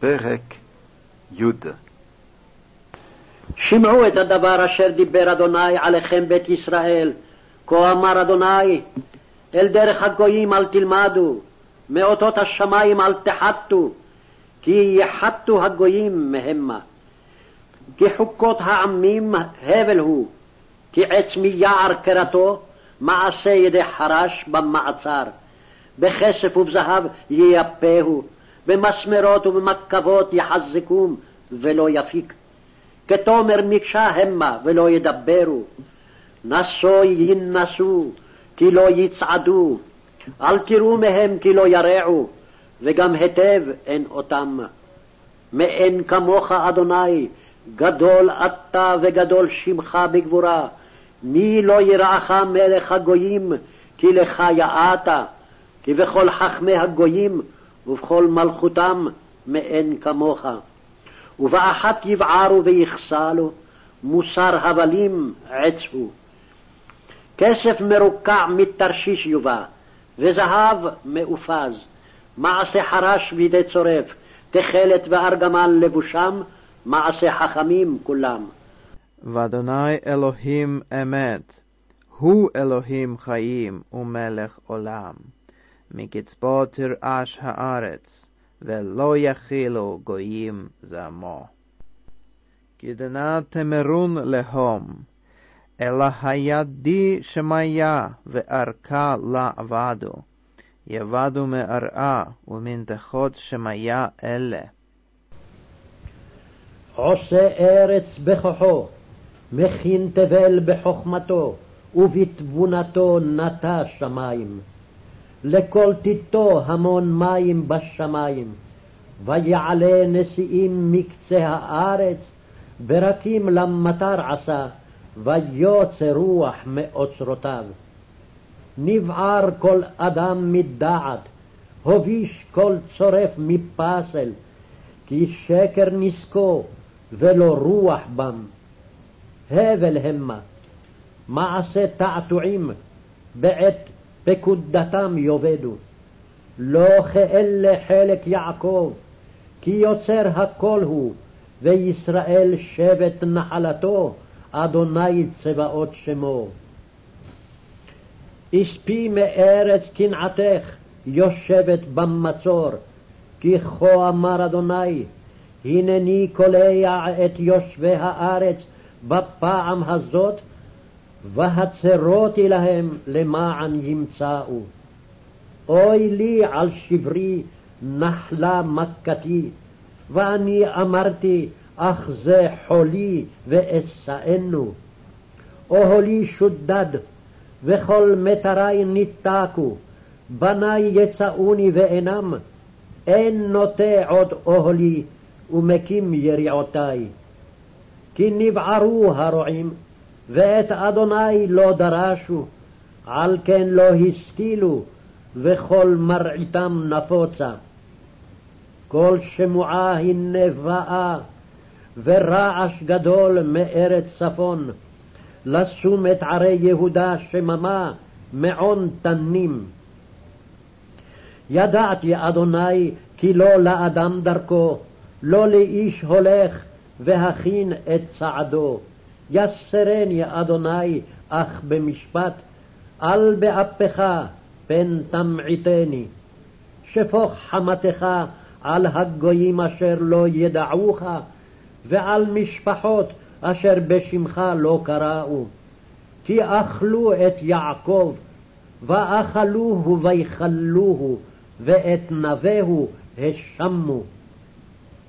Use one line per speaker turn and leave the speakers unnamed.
פרק י'
שמעו את הדבר אשר דיבר אדוני עליכם בית ישראל. כה אמר אדוני, אל דרך הגויים אל תלמדו, מאותות השמים אל תחתו, כי יחתו הגויים מהמה. כי חוקות העמים הבל הוא, כי עץ מיער קרתו, מעשה ידי חרש במעצר. בכסף ובזהב ייפהו, במסמרות ובמקבות יחזקום, ולא יפיק. כתומר מקשה המה, ולא ידברו. נשוא ינסו, כי לא יצעדו. אל תראו מהם, כי לא ירעו, וגם היטב אין אותם. מאין כמוך, אדוני, גדול אתה וגדול שמך בגבורה. מי לא ירעך מלך הגויים, כי לך יעעת. כי בכל חכמי הגויים ובכל מלכותם מאין כמוך. ובאחת יבערו ויכסלו, מוסר הבלים עצבו. כסף מרוקע מתרשיש יובא, וזהב מאופז, מעשה חרש בידי צורף, תכלת וארגמן לבושם, מעשה חכמים כולם.
ואדוני אלוהים אמת, הוא אלוהים חיים ומלך עולם. מקצפו תרעש הארץ, ולא יכילו גויים זעמו. כדנה תמרון להום, אלא הידי שמיה וארכה לעבדו, יבדו מארעה ומנתחות שמיה אלה.
עושה ארץ בכוחו, מכין תבל בחוכמתו, ובתבונתו נטע שמים. לכל תיתו המון מים בשמים, ויעלה נשיאים מקצה הארץ, ברקים למטר עשה, ויוצא רוח מאוצרותיו. נבער כל אדם מדעת, הוביש כל צורף מפסל, כי שקר נזקו, ולא רוח בם. הבל המה, מעשה תעתועים, בעת פקודתם יאבדו. לא כאלה חלק יעקב, כי יוצר הכל הוא, וישראל שבט נחלתו, אדוני צבאות שמו. אספי מארץ קנעתך, יושבת במצור, כי כה אמר אדוני, הנני קולע את יושבי הארץ בפעם הזאת, והצרותי להם למען ימצאו. אוי לי על שברי נחלה מכתי, ואני אמרתי, אך זה חולי ואשאנו. אוהלי שודד, וכל מטרי ניתקו, בני יצאוני ואינם, אין נוטה עוד אוהלי, ומקים יריעותי. כי נבערו הרועים, ואת אדוני לא דרשו, על כן לא השכילו, וכל מרעיתם נפוצה. כל שמועה הנה באה, ורעש גדול מארץ צפון, לשום את ערי יהודה שממה מעון תנים. ידעתי, אדוני, כי לא לאדם דרכו, לא לאיש הולך, והכין את צעדו. יסרני אדוני, אך במשפט, אל באפך, פן תמעיטני. שפוך חמתך על הגויים אשר לא ידעוך, ועל משפחות אשר בשמך לא קראו. כי אכלו את יעקב, ואכלוהו ויכלוהו, ואת נביהו השמו.